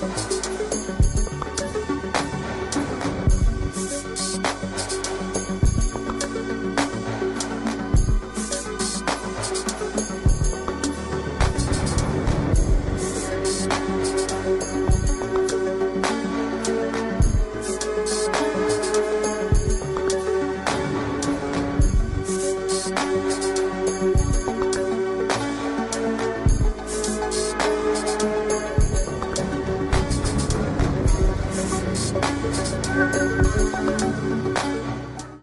Gracias. Thank you.